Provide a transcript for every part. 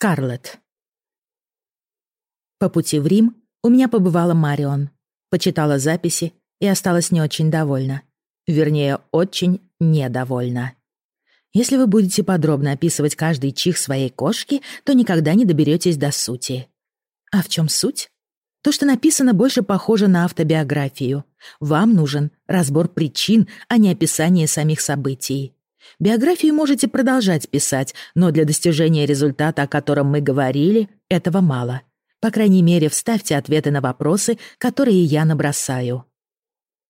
Скарлетт. По пути в Рим у меня побывала Марион. Почитала записи и осталась не очень довольна. Вернее, очень недовольна. Если вы будете подробно описывать каждый чих своей кошки, то никогда не доберетесь до сути. А в чем суть? То, что написано, больше похоже на автобиографию. Вам нужен разбор причин, а не описание самих событий. Биографию можете продолжать писать, но для достижения результата, о котором мы говорили, этого мало. По крайней мере, вставьте ответы на вопросы, которые я набросаю.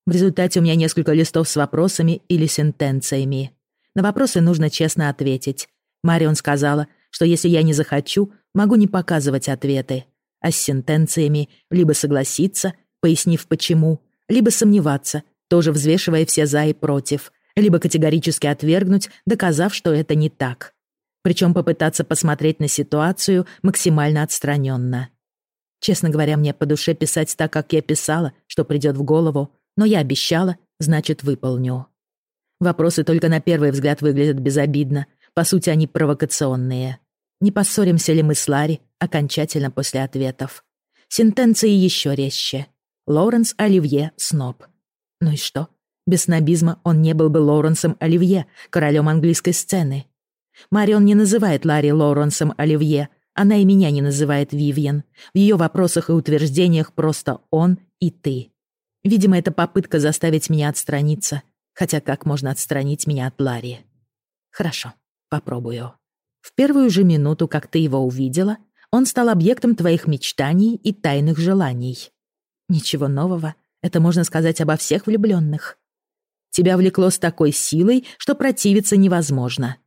В результате у меня несколько листов с вопросами или сентенциями. На вопросы нужно честно ответить. Марион сказала, что если я не захочу, могу не показывать ответы. А с сентенциями либо согласиться, пояснив почему, либо сомневаться, тоже взвешивая все «за» и «против», либо категорически отвергнуть, доказав, что это не так. Причем попытаться посмотреть на ситуацию максимально отстраненно. Честно говоря, мне по душе писать так, как я писала, что придет в голову, но я обещала, значит, выполню. Вопросы только на первый взгляд выглядят безобидно, по сути, они провокационные. Не поссоримся ли мы с Ларри окончательно после ответов? Сентенции еще резче. Лоуренс Оливье Сноб. Ну и что? Без снобизма он не был бы Лоуренсом Оливье, королем английской сцены. Марион не называет Ларри Лоуренсом Оливье, она и меня не называет Вивьен. В ее вопросах и утверждениях просто он и ты. Видимо, это попытка заставить меня отстраниться. Хотя как можно отстранить меня от Ларри? Хорошо, попробую. В первую же минуту, как ты его увидела, он стал объектом твоих мечтаний и тайных желаний. Ничего нового, это можно сказать обо всех влюбленных. Тебя влекло с такой силой, что противиться невозможно.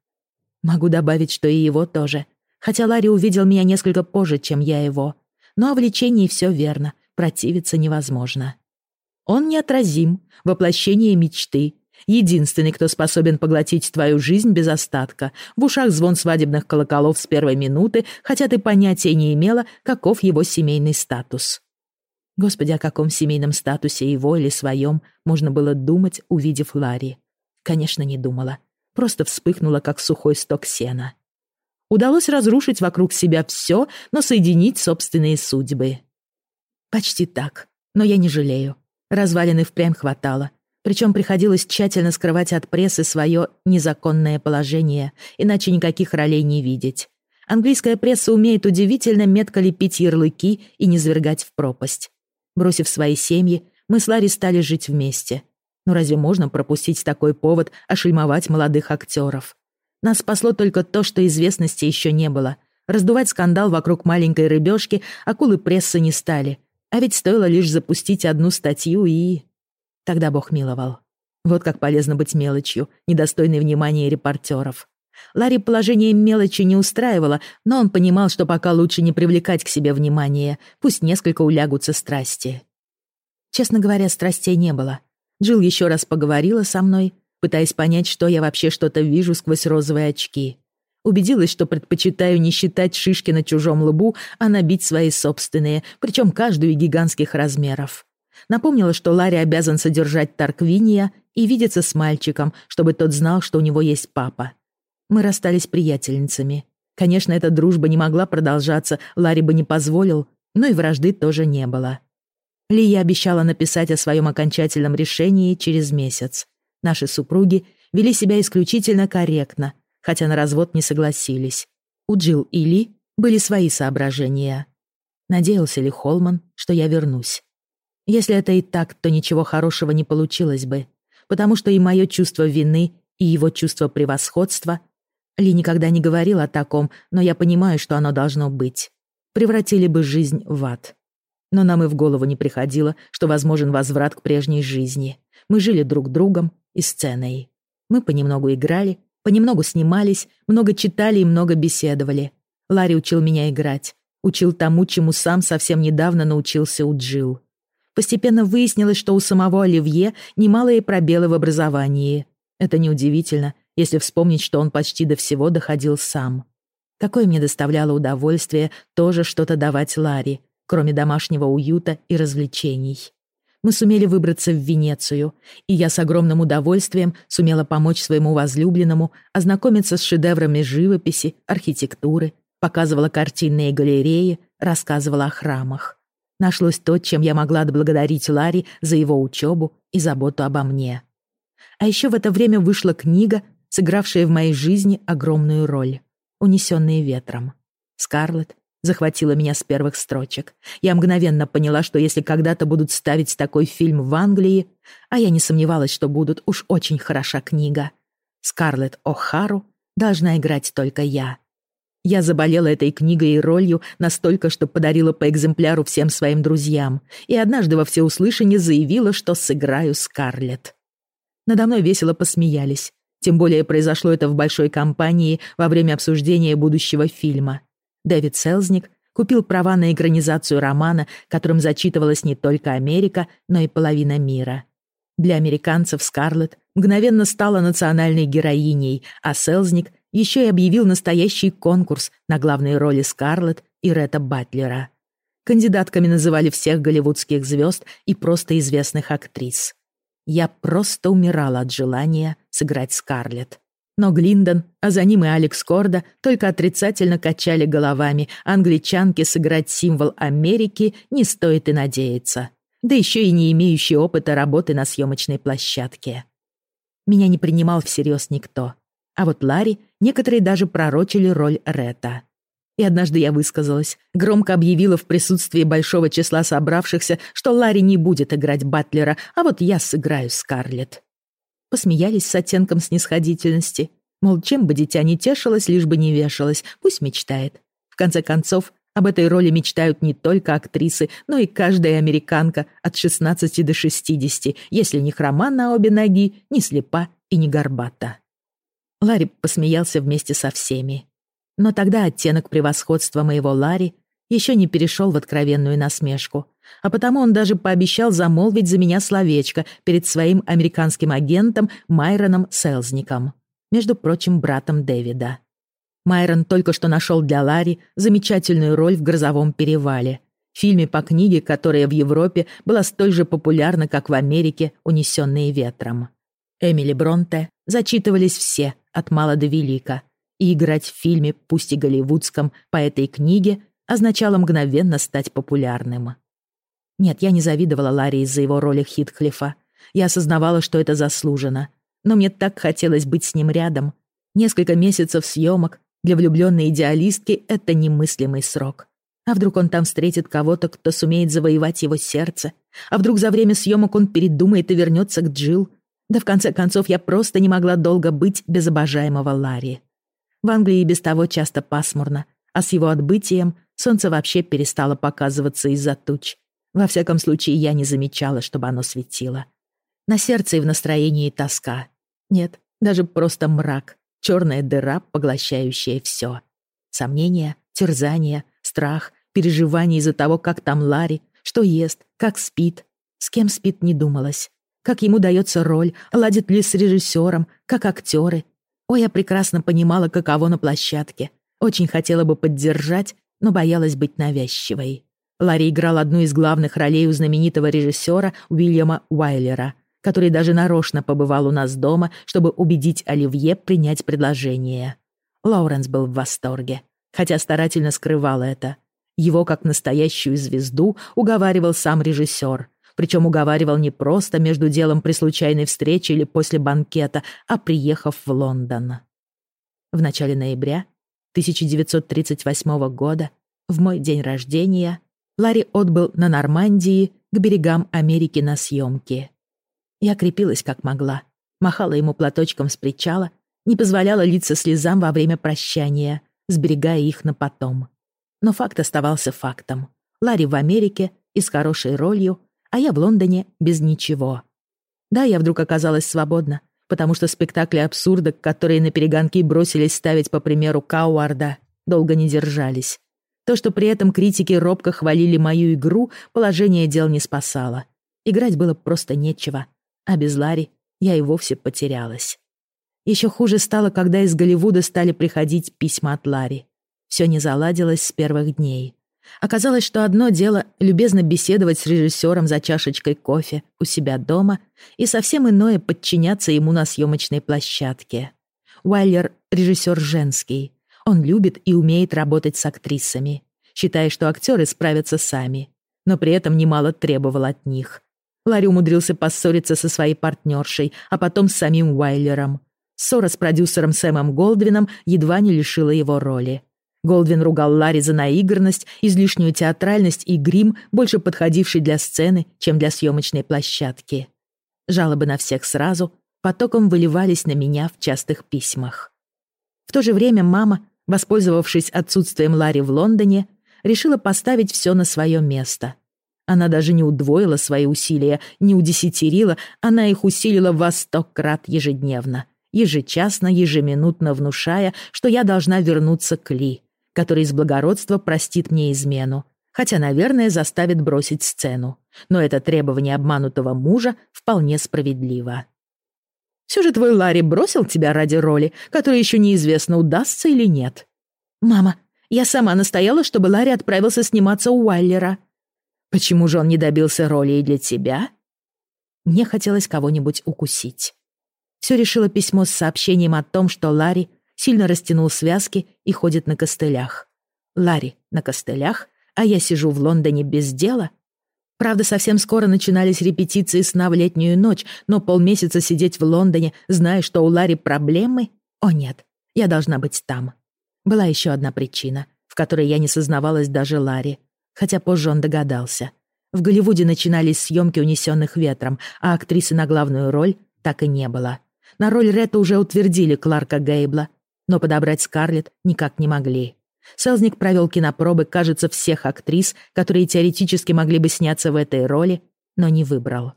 Могу добавить, что и его тоже. Хотя Ларри увидел меня несколько позже, чем я его. Но о влечении все верно, противиться невозможно. Он неотразим, воплощение мечты, единственный, кто способен поглотить твою жизнь без остатка. В ушах звон свадебных колоколов с первой минуты, хотя ты понятия не имела, каков его семейный статус. Господи, о каком семейном статусе его или своем можно было думать, увидев Ларри? Конечно, не думала. Просто вспыхнула, как сухой сток сена. Удалось разрушить вокруг себя все, но соединить собственные судьбы. Почти так, но я не жалею. Развалины впрямь хватало. Причем приходилось тщательно скрывать от прессы свое незаконное положение, иначе никаких ролей не видеть. Английская пресса умеет удивительно метко лепить ярлыки и не свергать в пропасть. Бросив свои семьи, мы с Ларри стали жить вместе. Но разве можно пропустить такой повод ошельмовать молодых актеров? Нас спасло только то, что известности еще не было. Раздувать скандал вокруг маленькой рыбешки акулы прессы не стали. А ведь стоило лишь запустить одну статью и... Тогда Бог миловал. Вот как полезно быть мелочью, недостойной внимания репортеров. Ларри положение мелочи не устраивало, но он понимал, что пока лучше не привлекать к себе внимания, пусть несколько улягутся страсти. Честно говоря, страстей не было. Джилл еще раз поговорила со мной, пытаясь понять, что я вообще что-то вижу сквозь розовые очки. Убедилась, что предпочитаю не считать шишки на чужом лбу, а набить свои собственные, причем каждую гигантских размеров. Напомнила, что Ларри обязан содержать Тарквиния и видеться с мальчиком, чтобы тот знал, что у него есть папа. Мы расстались приятельницами. Конечно, эта дружба не могла продолжаться, Ларри бы не позволил, но и вражды тоже не было. Лия обещала написать о своем окончательном решении через месяц. Наши супруги вели себя исключительно корректно, хотя на развод не согласились. У Джилл и Ли были свои соображения. Надеялся ли Холман, что я вернусь? Если это и так, то ничего хорошего не получилось бы, потому что и мое чувство вины, и его чувство превосходства ли никогда не говорил о таком, но я понимаю, что оно должно быть. Превратили бы жизнь в ад. Но нам и в голову не приходило, что возможен возврат к прежней жизни. Мы жили друг другом и сценой. Мы понемногу играли, понемногу снимались, много читали и много беседовали. Ларри учил меня играть. Учил тому, чему сам совсем недавно научился у Джилл. Постепенно выяснилось, что у самого Оливье немалые пробелы в образовании. Это неудивительно, если вспомнить, что он почти до всего доходил сам. Какое мне доставляло удовольствие тоже что-то давать Ларе, кроме домашнего уюта и развлечений. Мы сумели выбраться в Венецию, и я с огромным удовольствием сумела помочь своему возлюбленному ознакомиться с шедеврами живописи, архитектуры, показывала картинные галереи, рассказывала о храмах. Нашлось то, чем я могла отблагодарить Ларри за его учебу и заботу обо мне. А еще в это время вышла книга, сыгравшая в моей жизни огромную роль «Унесенные ветром». Скарлетт захватила меня с первых строчек. Я мгновенно поняла, что если когда-то будут ставить такой фильм в Англии, а я не сомневалась, что будут, уж очень хороша книга, Скарлетт О'Хару должна играть только я. Я заболела этой книгой и ролью настолько, что подарила по экземпляру всем своим друзьям и однажды во всеуслышание заявила, что сыграю Скарлетт. Надо мной весело посмеялись. Тем более произошло это в большой компании во время обсуждения будущего фильма. Дэвид Селзник купил права на экранизацию романа, которым зачитывалась не только Америка, но и половина мира. Для американцев Скарлетт мгновенно стала национальной героиней, а Селзник еще и объявил настоящий конкурс на главные роли Скарлетт и Ретта Батлера. Кандидатками называли всех голливудских звезд и просто известных актрис. Я просто умирала от желания сыграть Скарлетт. Но Глиндон, а за ним и Алекс Корда только отрицательно качали головами. Англичанке сыграть символ Америки не стоит и надеяться. Да еще и не имеющий опыта работы на съемочной площадке. Меня не принимал всерьез никто. А вот Ларри некоторые даже пророчили роль Ретта. И однажды я высказалась, громко объявила в присутствии большого числа собравшихся, что Ларри не будет играть Батлера, а вот я сыграю Скарлетт. Посмеялись с оттенком снисходительности. Мол, чем бы дитя не тешилось, лишь бы не вешалось, пусть мечтает. В конце концов, об этой роли мечтают не только актрисы, но и каждая американка от 16 до 60, если не хрома на обе ноги, не слепа и не горбата. Ларри посмеялся вместе со всеми. Но тогда оттенок превосходства моего Ларри еще не перешел в откровенную насмешку, а потому он даже пообещал замолвить за меня словечко перед своим американским агентом Майроном Селзником, между прочим, братом Дэвида. Майрон только что нашел для Ларри замечательную роль в «Грозовом перевале», фильме по книге, которая в Европе была столь же популярна, как в Америке «Унесенные ветром». Эмили Бронте зачитывались все, от мала до велика, и играть в фильме, пусть и голливудском, по этой книге означало мгновенно стать популярным. Нет, я не завидовала Ларри из-за его роли Хитклифа. Я осознавала, что это заслужено. Но мне так хотелось быть с ним рядом. Несколько месяцев съемок для влюбленной идеалистки — это немыслимый срок. А вдруг он там встретит кого-то, кто сумеет завоевать его сердце? А вдруг за время съемок он передумает и вернется к Джилл? Да в конце концов я просто не могла долго быть без обожаемого Ларри. В Англии без того часто пасмурно, а с его отбытием солнце вообще перестало показываться из-за туч. Во всяком случае, я не замечала, чтобы оно светило. На сердце и в настроении тоска. Нет, даже просто мрак, черная дыра, поглощающая все. Сомнения, терзания, страх, переживания из-за того, как там Ларри, что ест, как спит. С кем спит, не думалось как ему дается роль, ладит ли с режиссером, как актеры. Ой, я прекрасно понимала, каково на площадке. Очень хотела бы поддержать, но боялась быть навязчивой. Ларри играл одну из главных ролей у знаменитого режиссера Уильяма Уайлера, который даже нарочно побывал у нас дома, чтобы убедить Оливье принять предложение. Лоуренс был в восторге, хотя старательно скрывал это. Его, как настоящую звезду, уговаривал сам режиссер, причем уговаривал не просто между делом при случайной встрече или после банкета, а приехав в Лондон. В начале ноября 1938 года, в мой день рождения, Ларри отбыл на Нормандии к берегам Америки на съемки. Я крепилась как могла, махала ему платочком с причала, не позволяла литься слезам во время прощания, сберегая их на потом. Но факт оставался фактом. Ларри в Америке и с хорошей ролью а я в Лондоне без ничего. Да, я вдруг оказалась свободна, потому что спектакли абсурда, которые на перегонки бросились ставить по примеру Кауарда, долго не держались. То, что при этом критики робко хвалили мою игру, положение дел не спасало. Играть было просто нечего, а без Ларри я и вовсе потерялась. Еще хуже стало, когда из Голливуда стали приходить письма от Ларри. Все не заладилось с первых дней. Оказалось, что одно дело — любезно беседовать с режиссером за чашечкой кофе у себя дома, и совсем иное — подчиняться ему на съемочной площадке. Уайлер — режиссер женский. Он любит и умеет работать с актрисами, считая, что актеры справятся сами, но при этом немало требовал от них. Ларри умудрился поссориться со своей партнершей, а потом с самим Уайлером. Ссора с продюсером Сэмом Голдвином едва не лишила его роли. Голдвин ругал Ларри за наигранность, излишнюю театральность и грим, больше подходивший для сцены, чем для съемочной площадки. Жалобы на всех сразу потоком выливались на меня в частых письмах. В то же время мама, воспользовавшись отсутствием Ларри в Лондоне, решила поставить все на свое место. Она даже не удвоила свои усилия, не удесятерила, она их усилила во сто крат ежедневно, ежечасно, ежеминутно внушая, что я должна вернуться к Ли, который из благородства простит мне измену, хотя, наверное, заставит бросить сцену. Но это требование обманутого мужа вполне справедливо. «Все же твой Ларри бросил тебя ради роли, которая еще неизвестно, удастся или нет». «Мама, я сама настояла, чтобы Ларри отправился сниматься у Уайлера». «Почему же он не добился роли и для тебя?» Мне хотелось кого-нибудь укусить. Все решило письмо с сообщением о том, что Ларри сильно растянул связки и ходит на костылях. Ларри на костылях, а я сижу в Лондоне без дела. Правда, совсем скоро начинались репетиции сна в летнюю ночь, но полмесяца сидеть в Лондоне, зная, что у Ларри проблемы? О нет, я должна быть там. Была еще одна причина, в которой я не сознавалась даже Ларри, хотя позже он догадался. В Голливуде начинались съемки «Унесенных ветром», а актрисы на главную роль так и не было. На роль Ретта уже утвердили Кларка Гейбла, но подобрать Скарлетт никак не могли. Селзник провел кинопробы, кажется, всех актрис, которые теоретически могли бы сняться в этой роли, но не выбрал.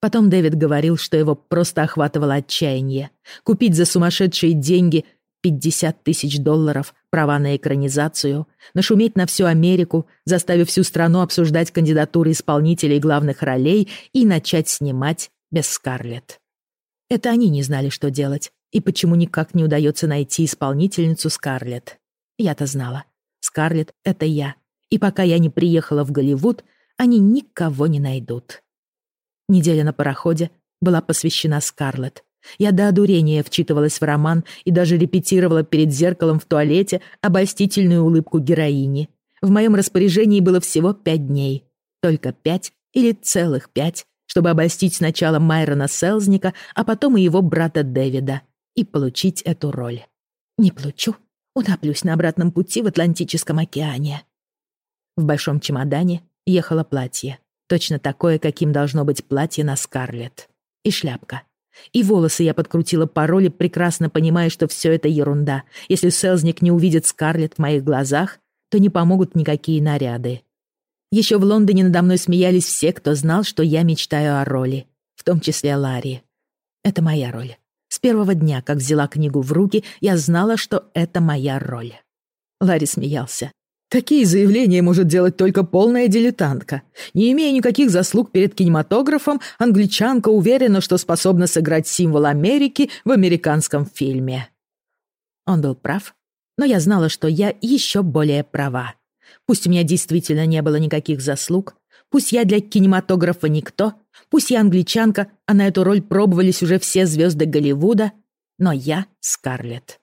Потом Дэвид говорил, что его просто охватывало отчаяние. Купить за сумасшедшие деньги 50 тысяч долларов права на экранизацию, нашуметь на всю Америку, заставив всю страну обсуждать кандидатуры исполнителей главных ролей и начать снимать без Скарлетт. Это они не знали, что делать, и почему никак не удается найти исполнительницу Скарлетт. Я-то знала. Скарлетт — это я. И пока я не приехала в Голливуд, они никого не найдут. Неделя на пароходе была посвящена Скарлетт. Я до одурения вчитывалась в роман и даже репетировала перед зеркалом в туалете обольстительную улыбку героини. В моем распоряжении было всего пять дней. Только пять или целых пять, чтобы обольстить сначала Майрона Селзника, а потом и его брата Дэвида, и получить эту роль. Не получу, Утоплюсь на обратном пути в Атлантическом океане. В большом чемодане ехало платье. Точно такое, каким должно быть платье на Скарлетт. И шляпка. И волосы я подкрутила по роли, прекрасно понимая, что все это ерунда. Если Селзник не увидит Скарлетт в моих глазах, то не помогут никакие наряды. Еще в Лондоне надо мной смеялись все, кто знал, что я мечтаю о роли, в том числе Ларри. Это моя роль. Первого дня, как взяла книгу в руки, я знала, что это моя роль. Ларри смеялся. Такие заявления может делать только полная дилетантка. Не имея никаких заслуг перед кинематографом, англичанка уверена, что способна сыграть символ Америки в американском фильме. Он был прав, но я знала, что я еще более права. Пусть у меня действительно не было никаких заслуг, пусть я для кинематографа никто, Пусть я англичанка, а на эту роль пробовались уже все звезды Голливуда, но я Скарлетт.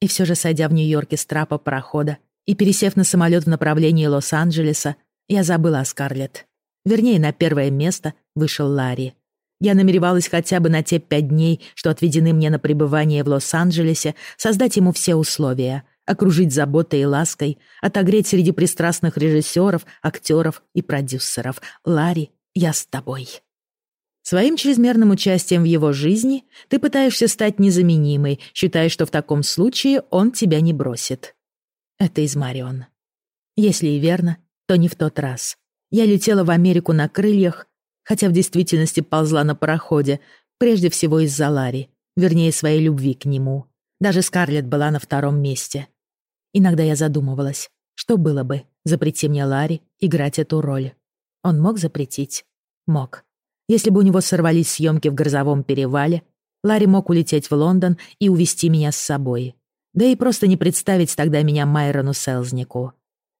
И все же, сойдя в Нью-Йорке с трапа парохода и пересев на самолет в направлении Лос-Анджелеса, я забыла о Скарлетт. Вернее, на первое место вышел Ларри. Я намеревалась хотя бы на те пять дней, что отведены мне на пребывание в Лос-Анджелесе, создать ему все условия, окружить заботой и лаской, отогреть среди пристрастных режиссеров, актеров и продюсеров. Ларри я с тобой. Своим чрезмерным участием в его жизни ты пытаешься стать незаменимой, считая, что в таком случае он тебя не бросит. Это из Марион. Если и верно, то не в тот раз. Я летела в Америку на крыльях, хотя в действительности ползла на пароходе, прежде всего из-за Ларри, вернее, своей любви к нему. Даже Скарлетт была на втором месте. Иногда я задумывалась, что было бы, запрети мне Ларри играть эту роль. Он мог запретить? Мог. Если бы у него сорвались съемки в грозовом перевале, Ларри мог улететь в Лондон и увезти меня с собой. Да и просто не представить тогда меня Майрону Селзнику.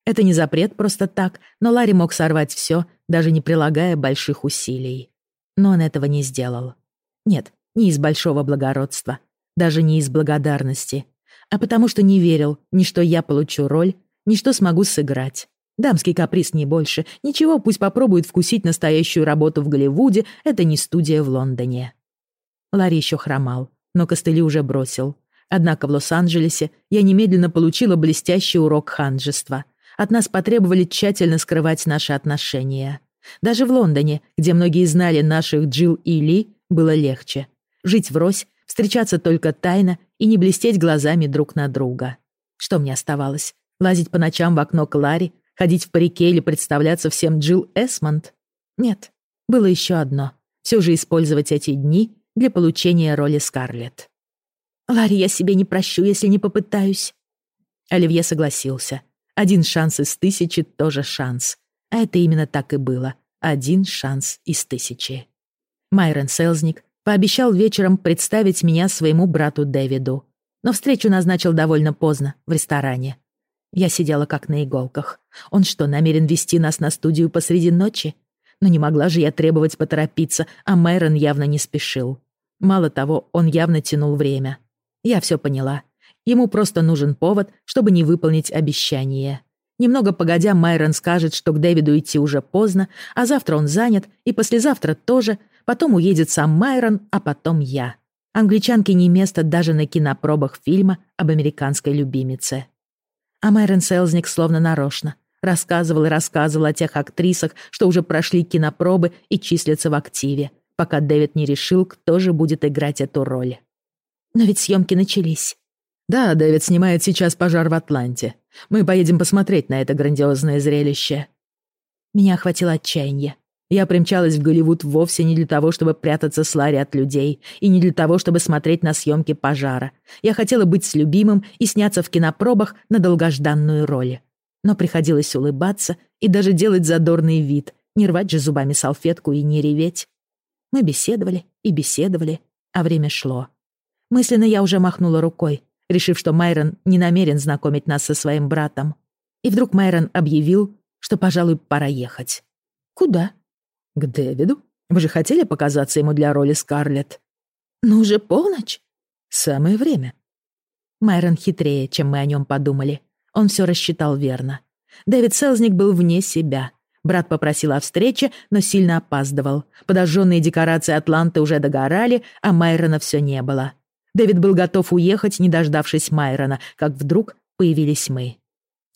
Это не запрет просто так, но Ларри мог сорвать все, даже не прилагая больших усилий. Но он этого не сделал. Нет, не из большого благородства, даже не из благодарности, а потому что не верил ни что я получу роль, ни что смогу сыграть. Дамский каприз не больше. Ничего, пусть попробует вкусить настоящую работу в Голливуде, это не студия в Лондоне. Ларри еще хромал, но костыли уже бросил. Однако в Лос-Анджелесе я немедленно получила блестящий урок ханжества. От нас потребовали тщательно скрывать наши отношения. Даже в Лондоне, где многие знали наших Джилл и Ли, было легче. Жить врозь, встречаться только тайно и не блестеть глазами друг на друга. Что мне оставалось? Лазить по ночам в окно Клари, ходить в парике или представляться всем Джилл Эсмонд? Нет, было еще одно. Все же использовать эти дни для получения роли Скарлетт. «Ларри, я себе не прощу, если не попытаюсь». Оливье согласился. Один шанс из тысячи тоже шанс. А это именно так и было. Один шанс из тысячи. Майрон Селзник пообещал вечером представить меня своему брату Дэвиду. Но встречу назначил довольно поздно, в ресторане. Я сидела как на иголках. Он что, намерен вести нас на студию посреди ночи? Но не могла же я требовать поторопиться, а Майрон явно не спешил. Мало того, он явно тянул время. Я все поняла. Ему просто нужен повод, чтобы не выполнить обещание. Немного погодя, Майрон скажет, что к Дэвиду идти уже поздно, а завтра он занят, и послезавтра тоже, потом уедет сам Майрон, а потом я. Англичанке не место даже на кинопробах фильма об американской любимице. А Майрон Селзник словно нарочно рассказывал и рассказывал о тех актрисах, что уже прошли кинопробы и числятся в активе, пока Дэвид не решил, кто же будет играть эту роль. Но ведь съемки начались. Да, Дэвид снимает сейчас пожар в Атланте. Мы поедем посмотреть на это грандиозное зрелище. Меня охватило отчаяние. Я примчалась в Голливуд вовсе не для того, чтобы прятаться с Ларри от людей, и не для того, чтобы смотреть на съемки пожара. Я хотела быть с любимым и сняться в кинопробах на долгожданную роль. Но приходилось улыбаться и даже делать задорный вид, не рвать же зубами салфетку и не реветь. Мы беседовали и беседовали, а время шло. Мысленно я уже махнула рукой, решив, что Майрон не намерен знакомить нас со своим братом. И вдруг Майрон объявил, что, пожалуй, пора ехать. «Куда?» «К Дэвиду. Вы же хотели показаться ему для роли Скарлетт?» «Ну уже полночь?» «Самое время». Майрон хитрее, чем мы о нем подумали. Он все рассчитал верно. Дэвид Селзник был вне себя. Брат попросил о встрече, но сильно опаздывал. Подожженные декорации Атланты уже догорали, а Майрона все не было. Дэвид был готов уехать, не дождавшись Майрона, как вдруг появились мы.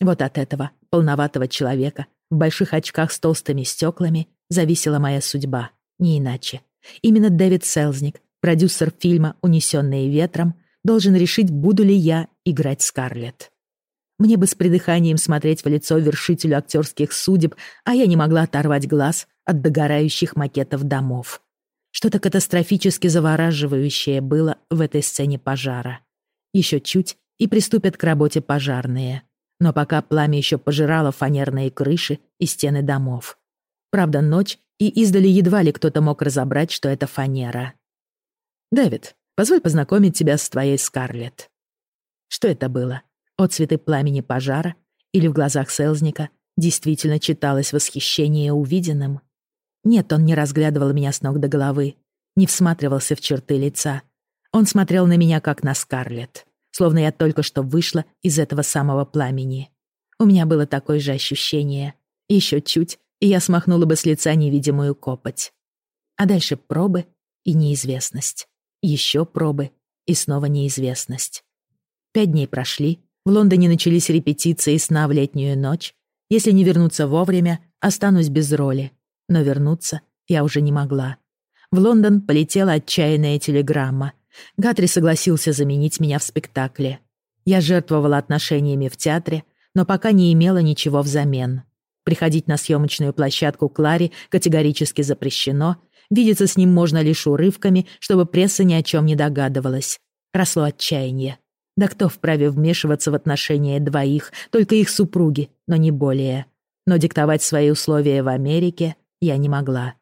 Вот от этого полноватого человека в больших очках с толстыми стеклами зависела моя судьба, не иначе. Именно Дэвид Селзник, продюсер фильма «Унесенные ветром», должен решить, буду ли я играть Скарлетт. Мне бы с придыханием смотреть в лицо вершителю актерских судеб, а я не могла оторвать глаз от догорающих макетов домов. Что-то катастрофически завораживающее было в этой сцене пожара. Еще чуть, и приступят к работе пожарные. Но пока пламя еще пожирало фанерные крыши и стены домов. Правда, ночь, и издали едва ли кто-то мог разобрать, что это фанера. «Дэвид, позволь познакомить тебя с твоей Скарлетт». Что это было? Отцветы пламени пожара? Или в глазах Селзника действительно читалось восхищение увиденным? Нет, он не разглядывал меня с ног до головы, не всматривался в черты лица. Он смотрел на меня, как на Скарлетт, словно я только что вышла из этого самого пламени. У меня было такое же ощущение. Еще чуть, и я смахнула бы с лица невидимую копоть. А дальше пробы и неизвестность. Еще пробы и снова неизвестность. Пять дней прошли, в Лондоне начались репетиции сна в летнюю ночь. Если не вернуться вовремя, останусь без роли но вернуться я уже не могла. В Лондон полетела отчаянная телеграмма. Гатри согласился заменить меня в спектакле. Я жертвовала отношениями в театре, но пока не имела ничего взамен. Приходить на съемочную площадку Клари категорически запрещено, видеться с ним можно лишь урывками, чтобы пресса ни о чем не догадывалась. Росло отчаяние. Да кто вправе вмешиваться в отношения двоих, только их супруги, но не более. Но диктовать свои условия в Америке я не могла.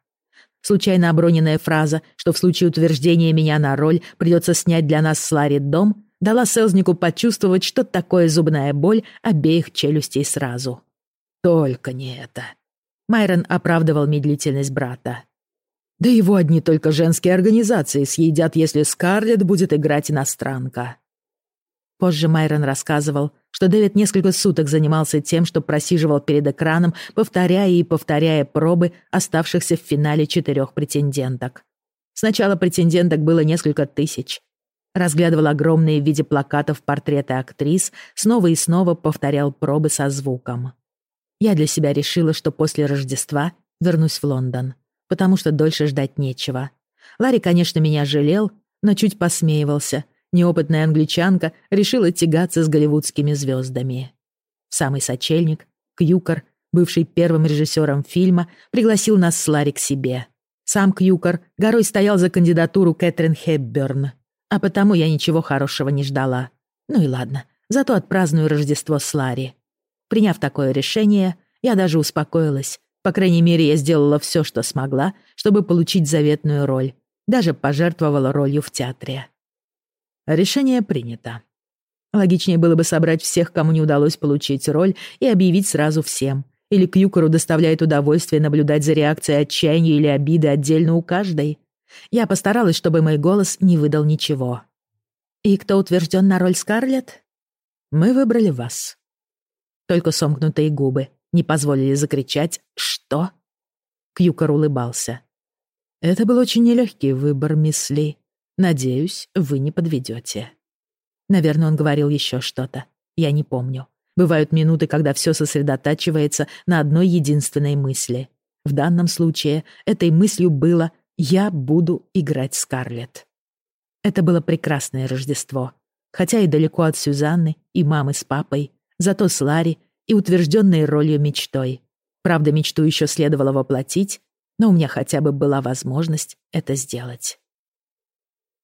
Случайно оброненная фраза, что в случае утверждения меня на роль придется снять для нас с Ларри дом, дала Селзнику почувствовать, что такое зубная боль обеих челюстей сразу. «Только не это». Майрон оправдывал медлительность брата. «Да его одни только женские организации съедят, если Скарлетт будет играть иностранка». Позже Майрон рассказывал, что Дэвид несколько суток занимался тем, что просиживал перед экраном, повторяя и повторяя пробы оставшихся в финале четырех претенденток. Сначала претенденток было несколько тысяч. Разглядывал огромные в виде плакатов портреты актрис, снова и снова повторял пробы со звуком. Я для себя решила, что после Рождества вернусь в Лондон, потому что дольше ждать нечего. Ларри, конечно, меня жалел, но чуть посмеивался, неопытная англичанка решила тягаться с голливудскими звездами. В самый сочельник Кьюкер, бывший первым режиссером фильма, пригласил нас с Ларри к себе. Сам Кьюкер горой стоял за кандидатуру Кэтрин Хепберн, а потому я ничего хорошего не ждала. Ну и ладно, зато отпраздную Рождество с Ларри. Приняв такое решение, я даже успокоилась. По крайней мере, я сделала все, что смогла, чтобы получить заветную роль. Даже пожертвовала ролью в театре. Решение принято. Логичнее было бы собрать всех, кому не удалось получить роль, и объявить сразу всем. Или Кьюкору доставляет удовольствие наблюдать за реакцией отчаяния или обиды отдельно у каждой. Я постаралась, чтобы мой голос не выдал ничего. «И кто утвержден на роль Скарлетт?» «Мы выбрали вас». Только сомкнутые губы не позволили закричать «Что?». Кьюкор улыбался. «Это был очень нелегкий выбор, мисс Ли. Надеюсь, вы не подведете. Наверное, он говорил еще что-то. Я не помню. Бывают минуты, когда все сосредотачивается на одной единственной мысли. В данном случае этой мыслью было «Я буду играть Скарлетт». Это было прекрасное Рождество. Хотя и далеко от Сюзанны и мамы с папой, зато с Ларри и утвержденной ролью мечтой. Правда, мечту еще следовало воплотить, но у меня хотя бы была возможность это сделать.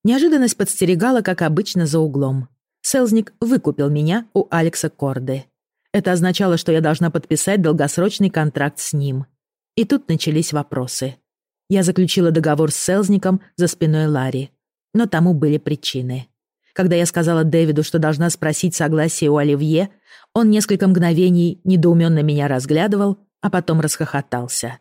Неожиданность подстерегала, как обычно, за углом. Селзник выкупил меня у Алекса Корды. Это означало, что я должна подписать долгосрочный контракт с ним. И тут начались вопросы. Я заключила договор с Селзником за спиной Ларри. Но тому были причины. Когда я сказала Дэвиду, что должна спросить согласие у Оливье, он несколько мгновений недоуменно меня разглядывал, а потом расхохотался.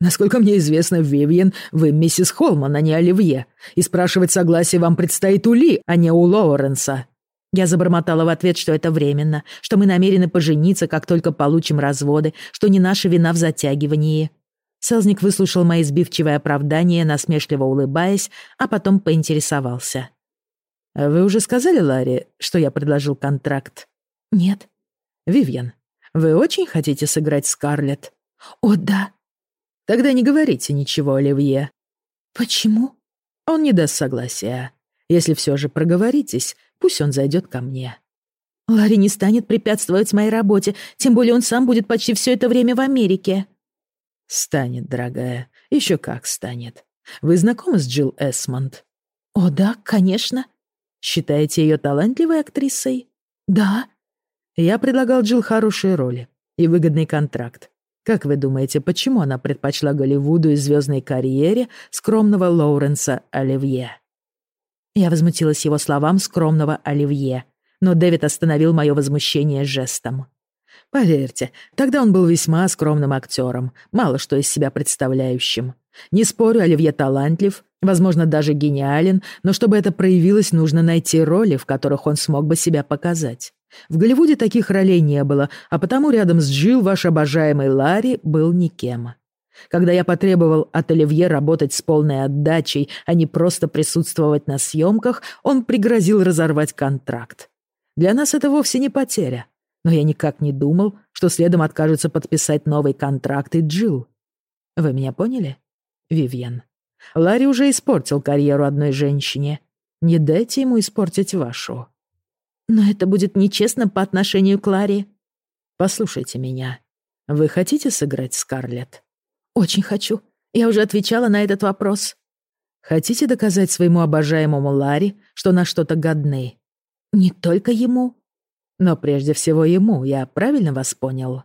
Насколько мне известно, Вивьен, вы миссис Холман, а не Оливье. И спрашивать согласие вам предстоит у Ли, а не у Лоуренса». Я забормотала в ответ, что это временно, что мы намерены пожениться, как только получим разводы, что не наша вина в затягивании. Селзник выслушал мои сбивчивые оправдания, насмешливо улыбаясь, а потом поинтересовался. «Вы уже сказали Ларе, что я предложил контракт?» «Нет». «Вивьен, вы очень хотите сыграть Скарлетт?» «О, да», Тогда не говорите ничего, Оливье. Почему? Он не даст согласия. Если все же проговоритесь, пусть он зайдет ко мне. Ларри не станет препятствовать моей работе, тем более он сам будет почти все это время в Америке. Станет, дорогая, еще как станет. Вы знакомы с Джилл Эсмонд? О, да, конечно. Считаете ее талантливой актрисой? Да. Я предлагал Джилл хорошие роли и выгодный контракт. Как вы думаете, почему она предпочла Голливуду и звездной карьере скромного Лоуренса Оливье? Я возмутилась его словам скромного Оливье, но Дэвид остановил мое возмущение жестом. Поверьте, тогда он был весьма скромным актером, мало что из себя представляющим. Не спорю, Оливье талантлив, возможно, даже гениален, но чтобы это проявилось, нужно найти роли, в которых он смог бы себя показать. В Голливуде таких ролей не было, а потому рядом с Джилл ваш обожаемый Ларри был никем. Когда я потребовал от Оливье работать с полной отдачей, а не просто присутствовать на съемках, он пригрозил разорвать контракт. Для нас это вовсе не потеря. Но я никак не думал, что следом откажется подписать новый контракт и Джилл. Вы меня поняли, Вивьен? Ларри уже испортил карьеру одной женщине. Не дайте ему испортить вашу. Но это будет нечестно по отношению к Ларе. Послушайте меня. Вы хотите сыграть Скарлетт? Очень хочу. Я уже отвечала на этот вопрос. Хотите доказать своему обожаемому Ларе, что на что-то годны? Не только ему. Но прежде всего ему, я правильно вас понял?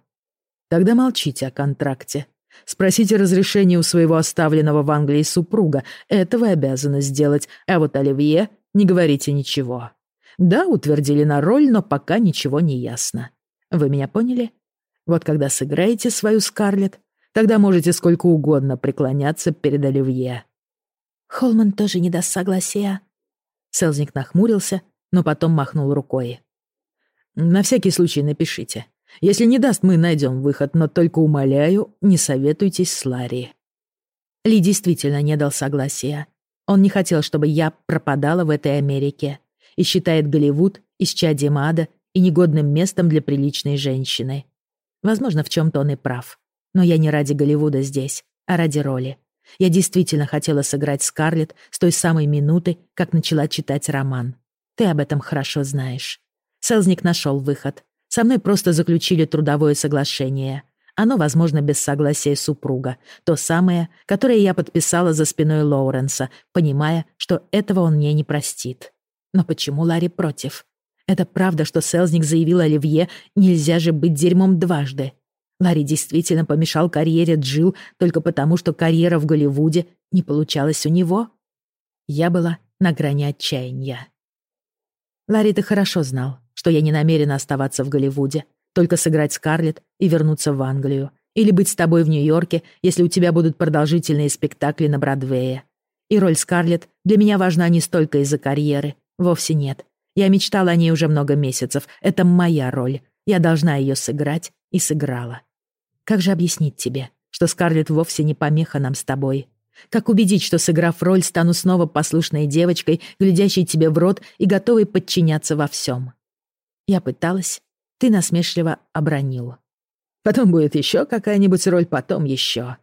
Тогда молчите о контракте. Спросите разрешение у своего оставленного в Англии супруга. Это вы обязаны сделать, а вот Оливье не говорите ничего. Да, утвердили на роль, но пока ничего не ясно. Вы меня поняли? Вот когда сыграете свою Скарлетт, тогда можете сколько угодно преклоняться перед Оливье». «Холман тоже не даст согласия». Селзник нахмурился но потом махнул рукой. «На всякий случай напишите. Если не даст, мы найдем выход, но только умоляю, не советуйтесь с Ларри». Ли действительно не дал согласия. Он не хотел, чтобы я пропадала в этой Америке и считает Голливуд исчадием ада и негодным местом для приличной женщины. Возможно, в чем-то он и прав. Но я не ради Голливуда здесь, а ради роли. Я действительно хотела сыграть Скарлетт с той самой минуты, как начала читать роман. Ты об этом хорошо знаешь. Селзник нашел выход. Со мной просто заключили трудовое соглашение. Оно, возможно, без согласия супруга. То самое, которое я подписала за спиной Лоуренса, понимая, что этого он мне не простит. Но почему Ларри против? Это правда, что Селзник заявил Оливье, нельзя же быть дерьмом дважды. Ларри действительно помешал карьере Джил только потому, что карьера в Голливуде не получалась у него. Я была на грани отчаяния. Ларри, ты хорошо знал, что я не намерена оставаться в Голливуде, только сыграть Скарлетт и вернуться в Англию. Или быть с тобой в Нью-Йорке, если у тебя будут продолжительные спектакли на Бродвее. И роль Скарлетт для меня важна не столько из-за карьеры. Вовсе нет. Я мечтала о ней уже много месяцев. Это моя роль. Я должна ее сыграть и сыграла. Как же объяснить тебе, что Скарлетт вовсе не помеха нам с тобой? Как убедить, что, сыграв роль, стану снова послушной девочкой, глядящей тебе в рот и готовой подчиняться во всем? Я пыталась, ты насмешливо обронил. Потом будет еще какая-нибудь роль, потом еще.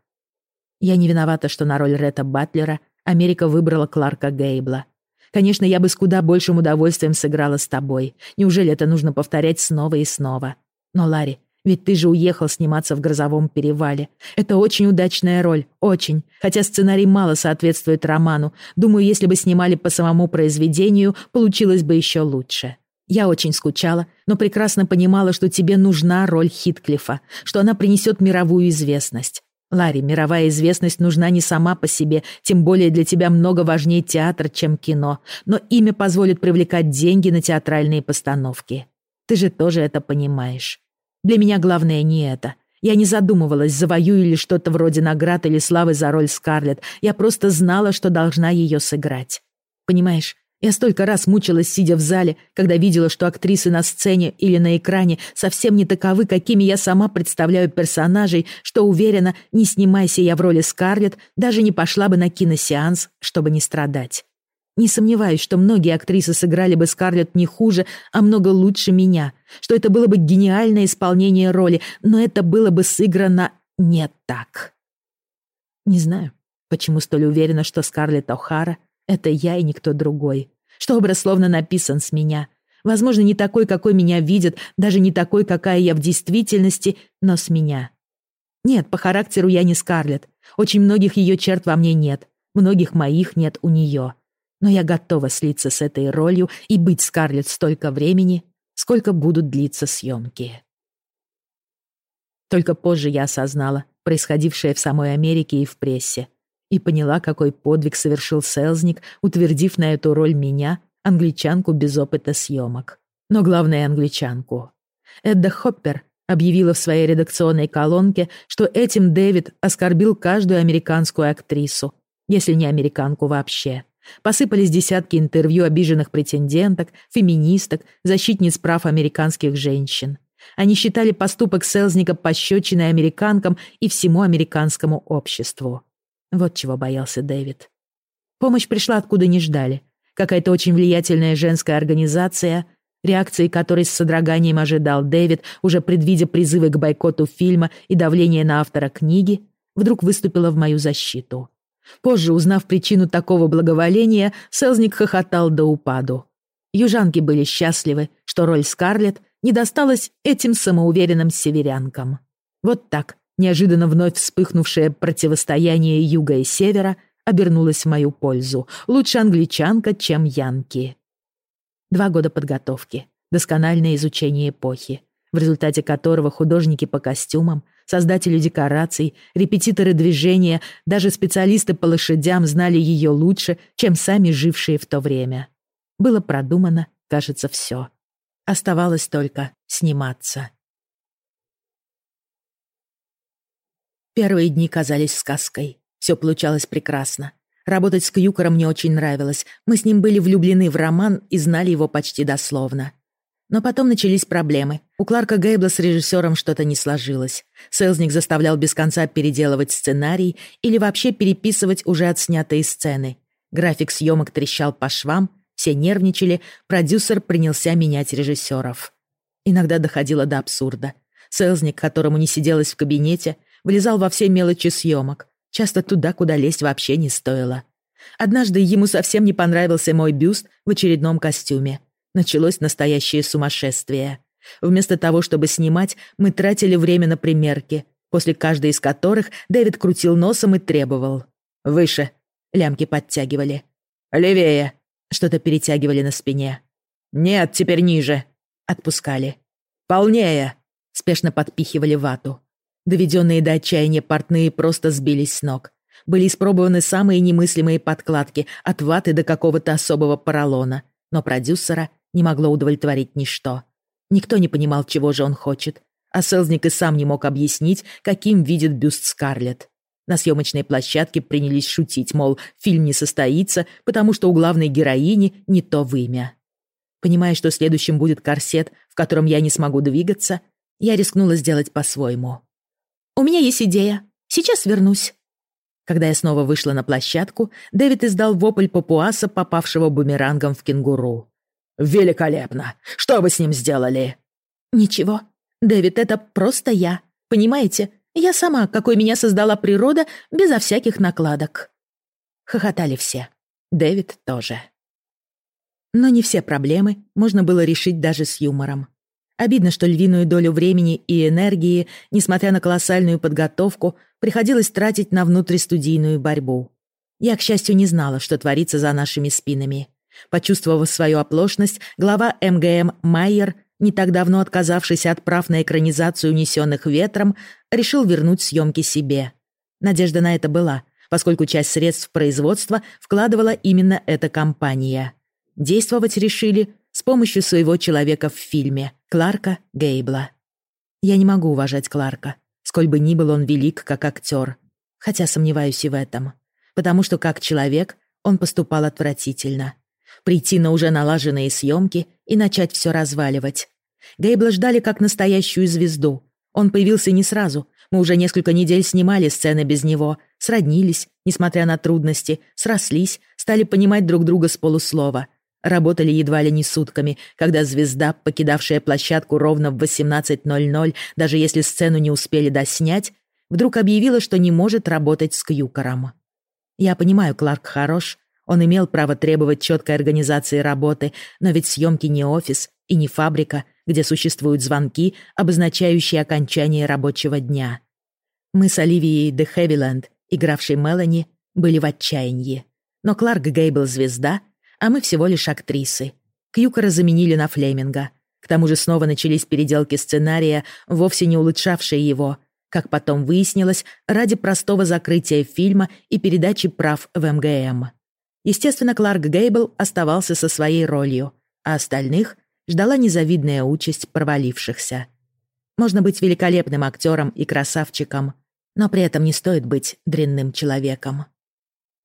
Я не виновата, что на роль Ретта Батлера Америка выбрала Кларка Гейбла. Конечно, я бы с куда большим удовольствием сыграла с тобой. Неужели это нужно повторять снова и снова? Но, Ларри, ведь ты же уехал сниматься в «Грозовом перевале». Это очень удачная роль, очень. Хотя сценарий мало соответствует роману. Думаю, если бы снимали по самому произведению, получилось бы еще лучше. Я очень скучала, но прекрасно понимала, что тебе нужна роль Хитклифа, что она принесет мировую известность. Ларри, мировая известность нужна не сама по себе, тем более для тебя много важнее театр, чем кино, но имя позволит привлекать деньги на театральные постановки. Ты же тоже это понимаешь. Для меня главное не это. Я не задумывалась, завоюю ли что-то вроде наград или славы за роль Скарлетт. Я просто знала, что должна ее сыграть. Понимаешь, я столько раз мучилась, сидя в зале, когда видела, что актрисы на сцене или на экране совсем не таковы, какими я сама представляю персонажей, что уверена, не снимайся я в роли Скарлетт, даже не пошла бы на киносеанс, чтобы не страдать. Не сомневаюсь, что многие актрисы сыграли бы Скарлетт не хуже, а много лучше меня, что это было бы гениальное исполнение роли, но это было бы сыграно не так. Не знаю, почему столь уверена, что Скарлетт О'Хара — это я и никто другой, что образ словно написан с меня. Возможно, не такой, какой меня видят, даже не такой, какая я в действительности, но с меня. Нет, по характеру я не Скарлетт. Очень многих ее черт во мне нет. Многих моих нет у нее но я готова слиться с этой ролью и быть Скарлетт столько времени, сколько будут длиться съемки. Только позже я осознала происходившее в самой Америке и в прессе, и поняла, какой подвиг совершил Селзник, утвердив на эту роль меня, англичанку без опыта съемок. Но главное, англичанку. Эдда Хоппер объявила в своей редакционной колонке, что этим Дэвид оскорбил каждую американскую актрису, если не американку вообще. Посыпались десятки интервью обиженных претенденток, феминисток, защитниц прав американских женщин. Они считали поступок Селзника пощечиной американкам и всему американскому обществу. Вот чего боялся Дэвид. Помощь пришла откуда не ждали. Какая-то очень влиятельная женская организация, реакции которой с содроганием ожидал Дэвид, уже предвидя призывы к бойкоту фильма и давление на автора книги, вдруг выступила в мою защиту. Позже, узнав причину такого благоволения, Селзник хохотал до упаду. Южанки были счастливы, что роль Скарлетт не досталась этим самоуверенным северянкам. Вот так, неожиданно вновь вспыхнувшее противостояние юга и севера обернулось в мою пользу. Лучше англичанка, чем янки. Два года подготовки, доскональное изучение эпохи, в результате которого художники по костюмам создатели декораций, репетиторы движения, даже специалисты по лошадям знали ее лучше, чем сами жившие в то время. Было продумано, кажется, все. Оставалось только сниматься. Первые дни казались сказкой. Все получалось прекрасно. Работать с Кьюкером мне очень нравилось. Мы с ним были влюблены в роман и знали его почти дословно. Но потом начались проблемы. У Кларка Гейбла с режиссером что-то не сложилось. Селзник заставлял без конца переделывать сценарий или вообще переписывать уже отснятые сцены. График съемок трещал по швам, все нервничали, продюсер принялся менять режиссеров. Иногда доходило до абсурда. Селзник, которому не сиделось в кабинете, влезал во все мелочи съемок, часто туда, куда лезть вообще не стоило. Однажды ему совсем не понравился мой бюст в очередном костюме. Началось настоящее сумасшествие. Вместо того, чтобы снимать, мы тратили время на примерки, после каждой из которых Дэвид крутил носом и требовал. «Выше». Лямки подтягивали. «Левее». Что-то перетягивали на спине. «Нет, теперь ниже». Отпускали. «Полнее». Спешно подпихивали вату. Доведенные до отчаяния портные просто сбились с ног. Были испробованы самые немыслимые подкладки, от ваты до какого-то особого поролона. Но продюсера не могло удовлетворить ничто. Никто не понимал, чего же он хочет. А Селзник и сам не мог объяснить, каким видит бюст Скарлетт. На съемочной площадке принялись шутить, мол, фильм не состоится, потому что у главной героини не то вымя. Понимая, что следующим будет корсет, в котором я не смогу двигаться, я рискнула сделать по-своему. «У меня есть идея. Сейчас вернусь». Когда я снова вышла на площадку, Дэвид издал вопль папуаса, попавшего бумерангом в кенгуру. «Великолепно! Что вы с ним сделали?» «Ничего. Дэвид, это просто я. Понимаете? Я сама, какой меня создала природа, безо всяких накладок». Хохотали все. Дэвид тоже. Но не все проблемы можно было решить даже с юмором. Обидно, что львиную долю времени и энергии, несмотря на колоссальную подготовку, приходилось тратить на внутристудийную борьбу. Я, к счастью, не знала, что творится за нашими спинами. Почувствовав свою оплошность, глава МГМ Майер, не так давно отказавшийся от прав на экранизацию «Унесенных ветром», решил вернуть съемки себе. Надежда на это была, поскольку часть средств производства вкладывала именно эта компания. Действовать решили с помощью своего человека в фильме, Кларка Гейбла. Я не могу уважать Кларка, сколь бы ни был он велик как актер, хотя сомневаюсь и в этом, потому что как человек он поступал отвратительно прийти на уже налаженные съемки и начать все разваливать. Гейбла ждали как настоящую звезду. Он появился не сразу. Мы уже несколько недель снимали сцены без него, сроднились, несмотря на трудности, срослись, стали понимать друг друга с полуслова. Работали едва ли не сутками, когда звезда, покидавшая площадку ровно в 18.00, даже если сцену не успели доснять, вдруг объявила, что не может работать с Кьюкором. Я понимаю, Кларк хорош, он имел право требовать четкой организации работы, но ведь съемки не офис и не фабрика, где существуют звонки, обозначающие окончание рабочего дня. Мы с Оливией де Хевиленд, игравшей Мелани, были в отчаянии. Но Кларк Гейбл — звезда, а мы всего лишь актрисы. Кьюкора заменили на Флеминга. К тому же снова начались переделки сценария, вовсе не улучшавшие его, как потом выяснилось, ради простого закрытия фильма и передачи прав в МГМ. Естественно, Кларк Гейбл оставался со своей ролью, а остальных ждала незавидная участь провалившихся. Можно быть великолепным актером и красавчиком, но при этом не стоит быть дрянным человеком.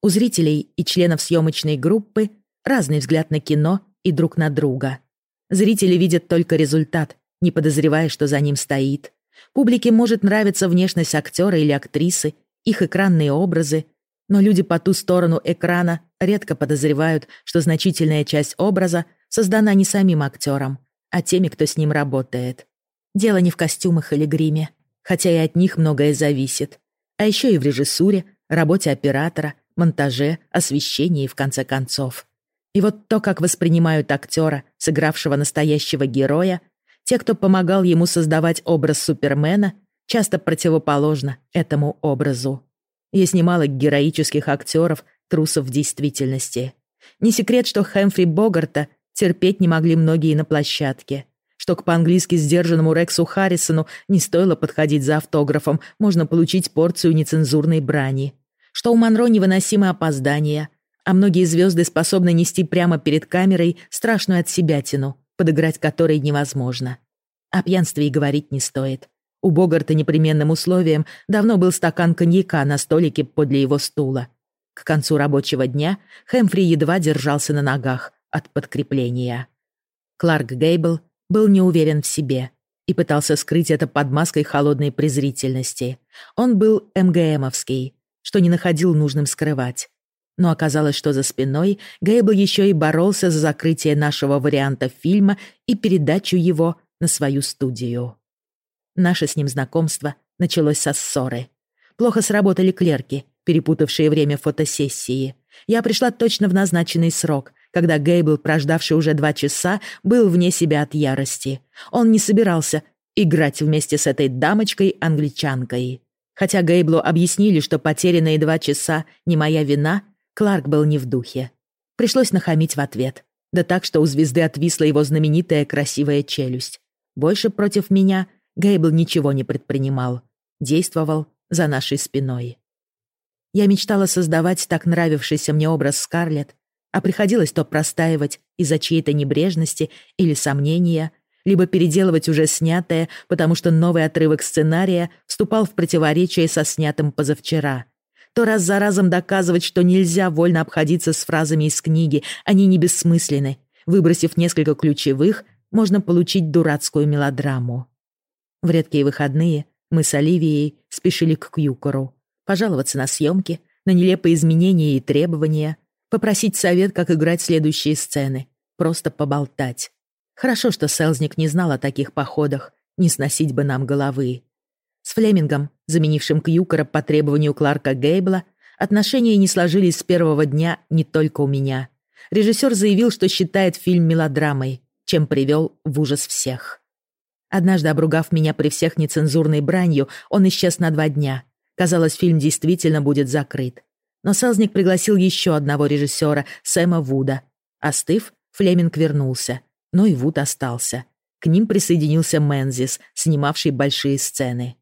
У зрителей и членов съемочной группы разный взгляд на кино и друг на друга. Зрители видят только результат, не подозревая, что за ним стоит. Публике может нравиться внешность актера или актрисы, их экранные образы, но люди по ту сторону экрана редко подозревают, что значительная часть образа создана не самим актером, а теми, кто с ним работает. Дело не в костюмах или гриме, хотя и от них многое зависит, а еще и в режиссуре, работе оператора, монтаже, освещении, в конце концов. И вот то, как воспринимают актера, сыгравшего настоящего героя, те, кто помогал ему создавать образ Супермена, часто противоположно этому образу. Есть немало героических актеров, трусов в действительности. Не секрет, что Хэмфри Богарта терпеть не могли многие на площадке. Что к по-английски сдержанному Рексу Харрисону не стоило подходить за автографом, можно получить порцию нецензурной брани. Что у Монро невыносимое опоздание, а многие звезды способны нести прямо перед камерой страшную от себя тяну, подыграть которой невозможно. О пьянстве и говорить не стоит. У Богарта непременным условием давно был стакан коньяка на столике подле его стула. К концу рабочего дня Хэмфри едва держался на ногах от подкрепления. Кларк Гейбл был не уверен в себе и пытался скрыть это под маской холодной презрительности. Он был МГМовский, что не находил нужным скрывать. Но оказалось, что за спиной Гейбл еще и боролся за закрытие нашего варианта фильма и передачу его на свою студию. Наше с ним знакомство началось со ссоры. Плохо сработали клерки, перепутавшие время фотосессии. Я пришла точно в назначенный срок, когда Гейбл, прождавший уже два часа, был вне себя от ярости. Он не собирался играть вместе с этой дамочкой-англичанкой. Хотя Гейблу объяснили, что потерянные два часа не моя вина, Кларк был не в духе. Пришлось нахамить в ответ. Да так, что у звезды отвисла его знаменитая красивая челюсть. Больше против меня Гейбл ничего не предпринимал. Действовал за нашей спиной. Я мечтала создавать так нравившийся мне образ Скарлетт, а приходилось то простаивать из-за чьей-то небрежности или сомнения, либо переделывать уже снятое, потому что новый отрывок сценария вступал в противоречие со снятым позавчера — то раз за разом доказывать, что нельзя вольно обходиться с фразами из книги, они не бессмысленны. Выбросив несколько ключевых, можно получить дурацкую мелодраму. В редкие выходные мы с Оливией спешили к Кьюкору, пожаловаться на съемки, на нелепые изменения и требования, попросить совет, как играть следующие сцены, просто поболтать. Хорошо, что Селзник не знал о таких походах, не сносить бы нам головы. С Флемингом, заменившим Кьюкера по требованию Кларка Гейбла, отношения не сложились с первого дня не только у меня. Режиссер заявил, что считает фильм мелодрамой, чем привел в ужас всех. Однажды, обругав меня при всех нецензурной бранью, он исчез на два дня. Казалось, фильм действительно будет закрыт. Но Селзник пригласил еще одного режиссера, Сэма Вуда. Остыв, Флеминг вернулся, но и Вуд остался. К ним присоединился Мензис, снимавший большие сцены.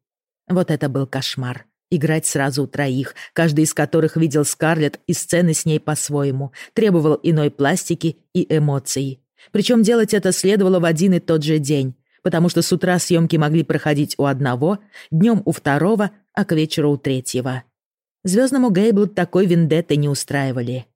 Вот это был кошмар. Играть сразу у троих, каждый из которых видел Скарлетт и сцены с ней по-своему, требовал иной пластики и эмоций. Причем делать это следовало в один и тот же день, потому что с утра съемки могли проходить у одного, днем у второго, а к вечеру у третьего. Звездному Гейблу такой вендетты не устраивали.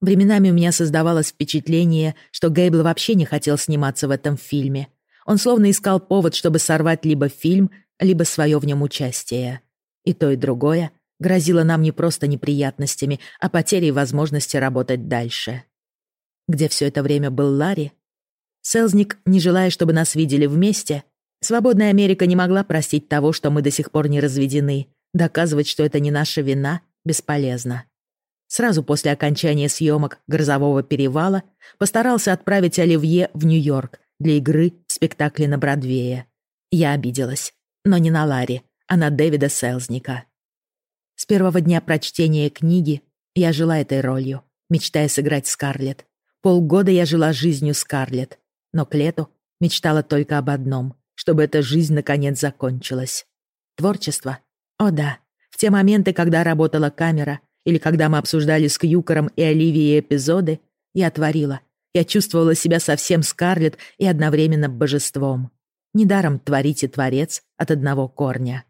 Временами у меня создавалось впечатление, что Гейбл вообще не хотел сниматься в этом фильме. Он словно искал повод, чтобы сорвать либо фильм, либо свое в нем участие. И то, и другое грозило нам не просто неприятностями, а потерей возможности работать дальше. Где все это время был Ларри? Селзник, не желая, чтобы нас видели вместе, свободная Америка не могла простить того, что мы до сих пор не разведены. Доказывать, что это не наша вина, бесполезно. Сразу после окончания съемок «Грозового перевала» постарался отправить Оливье в Нью-Йорк для игры в спектакле на Бродвее. Я обиделась. Но не на Ларри, а на Дэвида Селзника. С первого дня прочтения книги я жила этой ролью, мечтая сыграть Скарлетт. Полгода я жила жизнью Скарлетт, но к лету мечтала только об одном, чтобы эта жизнь наконец закончилась. Творчество? О да, в те моменты, когда работала камера, или когда мы обсуждали с Кьюкером и Оливией эпизоды, я творила. Я чувствовала себя совсем Скарлетт и одновременно божеством. Недаром творите творец от одного корня.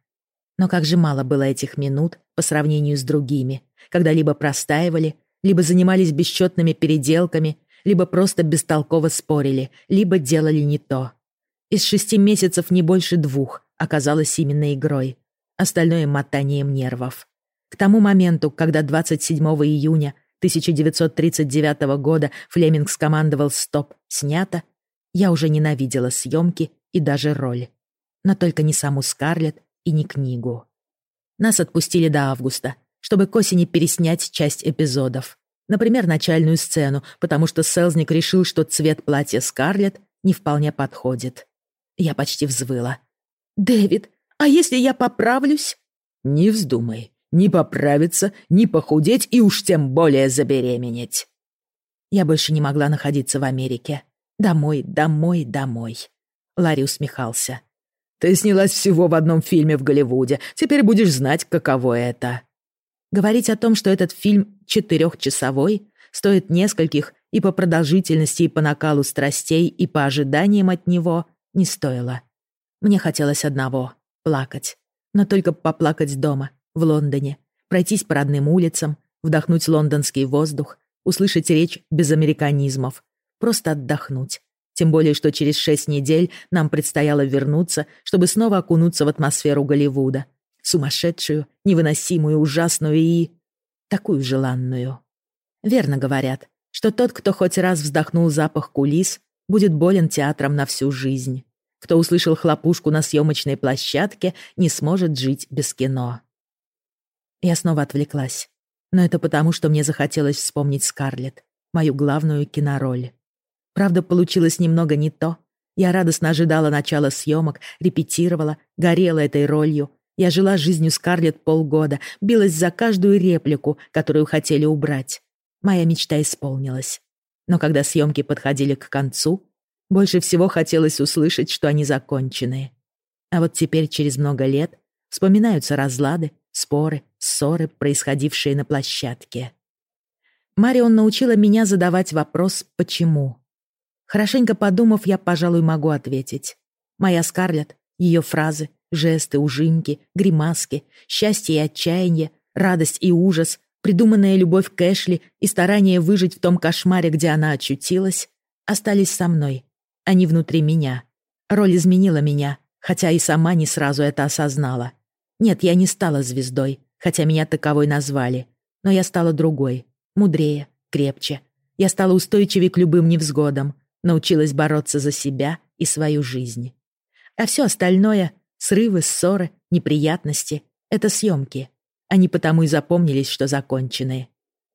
Но как же мало было этих минут по сравнению с другими, когда либо простаивали, либо занимались бесчетными переделками, либо просто бестолково спорили, либо делали не то. Из шести месяцев не больше двух оказалось именно игрой, остальное — мотанием нервов. К тому моменту, когда 27 июня 1939 года Флеминг скомандовал «Стоп, снято», я уже ненавидела съемки и даже роль. Но только не саму Скарлетт и не книгу. Нас отпустили до августа, чтобы к осени переснять часть эпизодов. Например, начальную сцену, потому что Селзник решил, что цвет платья Скарлетт не вполне подходит. Я почти взвыла. «Дэвид, а если я поправлюсь?» «Не вздумай. Ни поправиться, ни похудеть и уж тем более забеременеть». Я больше не могла находиться в Америке. Домой, домой, домой. Ларри усмехался. «Ты снялась всего в одном фильме в Голливуде. Теперь будешь знать, каково это». Говорить о том, что этот фильм четырехчасовой, стоит нескольких и по продолжительности, и по накалу страстей, и по ожиданиям от него, не стоило. Мне хотелось одного — плакать. Но только поплакать дома, в Лондоне, пройтись по родным улицам, вдохнуть лондонский воздух, услышать речь без американизмов, просто отдохнуть. Тем более, что через шесть недель нам предстояло вернуться, чтобы снова окунуться в атмосферу Голливуда. Сумасшедшую, невыносимую, ужасную и... такую желанную. Верно говорят, что тот, кто хоть раз вздохнул запах кулис, будет болен театром на всю жизнь. Кто услышал хлопушку на съемочной площадке, не сможет жить без кино. Я снова отвлеклась. Но это потому, что мне захотелось вспомнить Скарлетт, мою главную кинороль. Правда, получилось немного не то. Я радостно ожидала начала съемок, репетировала, горела этой ролью. Я жила жизнью Скарлетт полгода, билась за каждую реплику, которую хотели убрать. Моя мечта исполнилась. Но когда съемки подходили к концу, больше всего хотелось услышать, что они закончены. А вот теперь, через много лет, вспоминаются разлады, споры, ссоры, происходившие на площадке. Марион научила меня задавать вопрос «почему?». Хорошенько подумав, я, пожалуй, могу ответить. Моя Скарлетт, ее фразы, жесты, ужимки, гримаски, счастье и отчаяние, радость и ужас, придуманная любовь к Эшли и старание выжить в том кошмаре, где она очутилась, остались со мной, они внутри меня. Роль изменила меня, хотя и сама не сразу это осознала. Нет, я не стала звездой, хотя меня таковой назвали. Но я стала другой, мудрее, крепче. Я стала устойчивее к любым невзгодам, научилась бороться за себя и свою жизнь. А все остальное — срывы, ссоры, неприятности — это съемки. Они потому и запомнились, что законченные.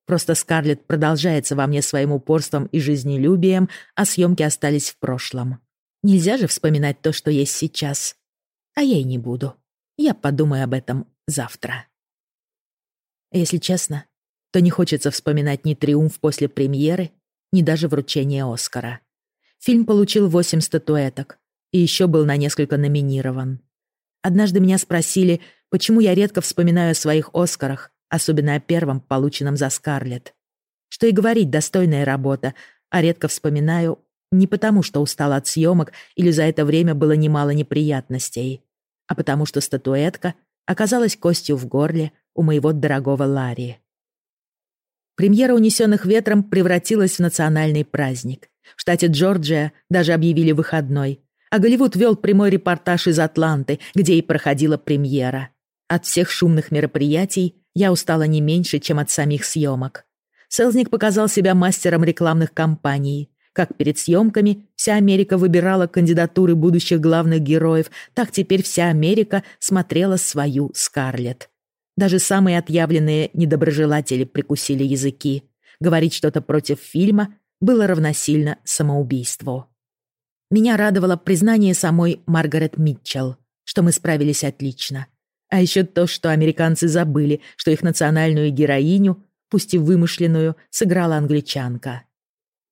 Просто Скарлетт продолжается во мне своим упорством и жизнелюбием, а съемки остались в прошлом. Нельзя же вспоминать то, что есть сейчас. А я и не буду. Я подумаю об этом завтра. Если честно, то не хочется вспоминать ни триумф после премьеры, ни даже вручение Оскара. Фильм получил восемь статуэток и еще был на несколько номинирован. Однажды меня спросили, почему я редко вспоминаю о своих Оскарах, особенно о первом, полученном за Скарлетт. Что и говорить, достойная работа, а редко вспоминаю не потому, что устала от съемок или за это время было немало неприятностей, а потому что статуэтка оказалась костью в горле у моего дорогого Ларри. Премьера «Унесенных ветром» превратилась в национальный праздник. В штате Джорджия даже объявили выходной, а Голливуд вел прямой репортаж из Атланты, где и проходила премьера. От всех шумных мероприятий я устала не меньше, чем от самих съемок. Селзник показал себя мастером рекламных кампаний. Как перед съемками вся Америка выбирала кандидатуры будущих главных героев, так теперь вся Америка смотрела свою Скарлетт. Даже самые отъявленные недоброжелатели прикусили языки. Говорить что-то против фильма было равносильно самоубийству. Меня радовало признание самой Маргарет Митчелл, что мы справились отлично. А еще то, что американцы забыли, что их национальную героиню, пусть и вымышленную, сыграла англичанка.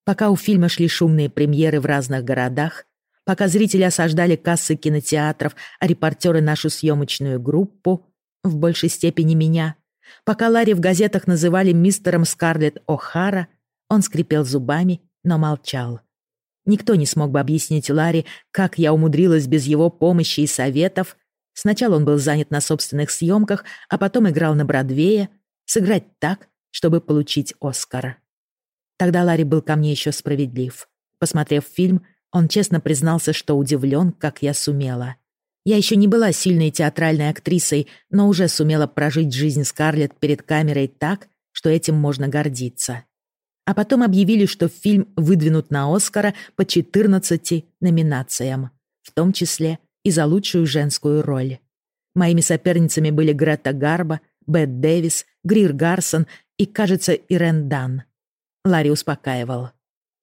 Пока у фильма шли шумные премьеры в разных городах, пока зрители осаждали кассы кинотеатров, а репортеры нашу съемочную группу, в большей степени меня, пока Ларри в газетах называли мистером Скарлетт О'Хара, он скрипел зубами, но молчал. Никто не смог бы объяснить Ларри, как я умудрилась без его помощи и советов Сначала он был занят на собственных съемках, а потом играл на Бродвее, сыграть так, чтобы получить Оскар. Тогда Ларри был ко мне еще справедлив. Посмотрев фильм, он честно признался, что удивлен, как я сумела. Я еще не была сильной театральной актрисой, но уже сумела прожить жизнь Скарлетт перед камерой так, что этим можно гордиться. А потом объявили, что фильм выдвинут на Оскара по 14 номинациям, в том числе и за лучшую женскую роль. Моими соперницами были Грета Гарба, Бет Дэвис, Грир Гарсон и, кажется, Ирен Дан. Ларри успокаивал.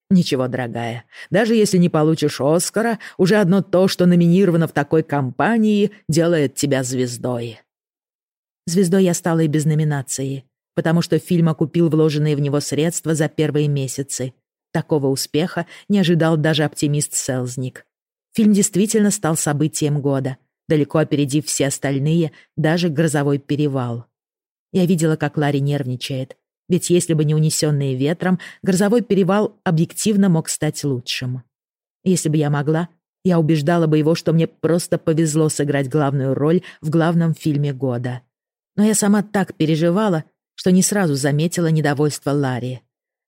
«Ничего, дорогая, даже если не получишь Оскара, уже одно то, что номинировано в такой компании, делает тебя звездой». Звездой я стала и без номинации, потому что фильм окупил вложенные в него средства за первые месяцы. Такого успеха не ожидал даже оптимист Селзник. Фильм действительно стал событием года, далеко опередив все остальные, даже «Грозовой перевал». Я видела, как Ларри нервничает, ведь если бы не унесенные ветром, «Грозовой перевал» объективно мог стать лучшим. Если бы я могла, я убеждала бы его, что мне просто повезло сыграть главную роль в главном фильме года. Но я сама так переживала, что не сразу заметила недовольство Ларри.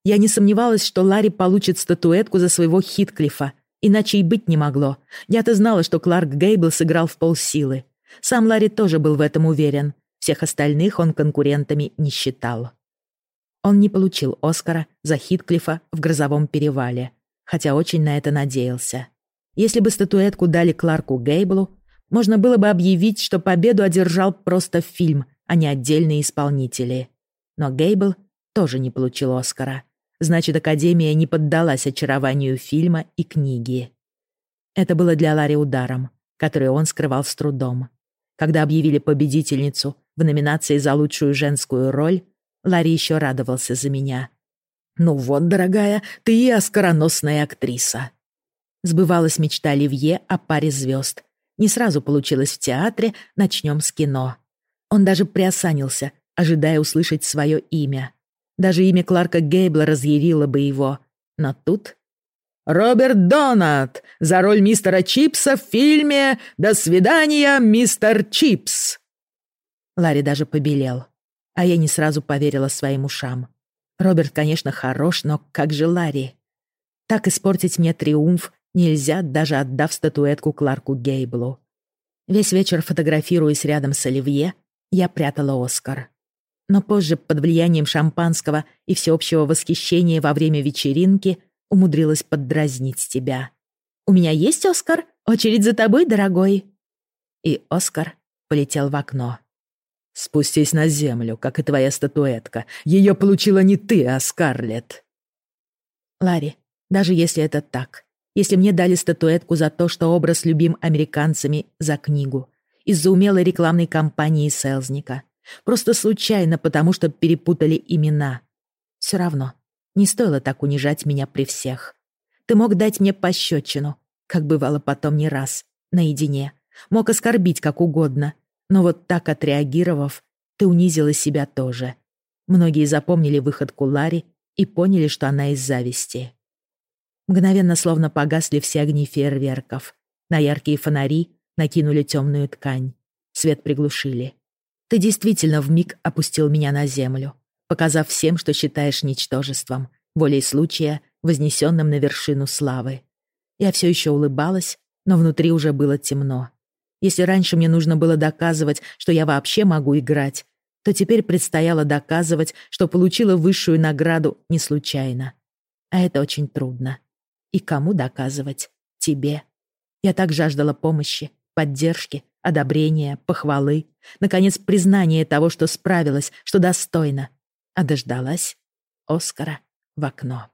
Я не сомневалась, что Ларри получит статуэтку за своего Хитклифа, иначе и быть не могло. Я-то знала, что Кларк Гейбл сыграл в полсилы. Сам Ларри тоже был в этом уверен. Всех остальных он конкурентами не считал. Он не получил Оскара за Хитклифа в «Грозовом перевале», хотя очень на это надеялся. Если бы статуэтку дали Кларку Гейблу, можно было бы объявить, что победу одержал просто фильм, а не отдельные исполнители. Но Гейбл тоже не получил Оскара. Значит, Академия не поддалась очарованию фильма и книги. Это было для Ларри ударом, который он скрывал с трудом. Когда объявили победительницу в номинации за лучшую женскую роль, Ларри еще радовался за меня. «Ну вот, дорогая, ты и оскароносная актриса». Сбывалась мечта Оливье о паре звезд. Не сразу получилось в театре, начнем с кино. Он даже приосанился, ожидая услышать свое имя. Даже имя Кларка Гейбла разъярило бы его. Но тут... «Роберт Донат за роль мистера Чипса в фильме «До свидания, мистер Чипс». Ларри даже побелел, а я не сразу поверила своим ушам. Роберт, конечно, хорош, но как же Ларри? Так испортить мне триумф нельзя, даже отдав статуэтку Кларку Гейблу. Весь вечер, фотографируясь рядом с Оливье, я прятала Оскар. Но позже, под влиянием шампанского и всеобщего восхищения во время вечеринки, умудрилась поддразнить тебя. «У меня есть Оскар? Очередь за тобой, дорогой!» И Оскар полетел в окно. «Спустись на землю, как и твоя статуэтка. Ее получила не ты, а Скарлетт». Ларри, даже если это так, если мне дали статуэтку за то, что образ любим американцами за книгу, из-за умелой рекламной кампании Селзника, просто случайно, потому что перепутали имена. Все равно, не стоило так унижать меня при всех. Ты мог дать мне пощечину, как бывало потом не раз, наедине. Мог оскорбить как угодно, но вот так отреагировав, ты унизила себя тоже. Многие запомнили выходку Ларри и поняли, что она из зависти. Мгновенно словно погасли все огни фейерверков. На яркие фонари накинули темную ткань. Свет приглушили. Ты действительно вмиг опустил меня на землю, показав всем, что считаешь ничтожеством, волей случая, вознесенным на вершину славы. Я все еще улыбалась, но внутри уже было темно. Если раньше мне нужно было доказывать, что я вообще могу играть, то теперь предстояло доказывать, что получила высшую награду не случайно. А это очень трудно. И кому доказывать? Тебе. Я так жаждала помощи, поддержки, одобрения, похвалы, наконец, признания того, что справилась, что достойна. А дождалась Оскара в окно.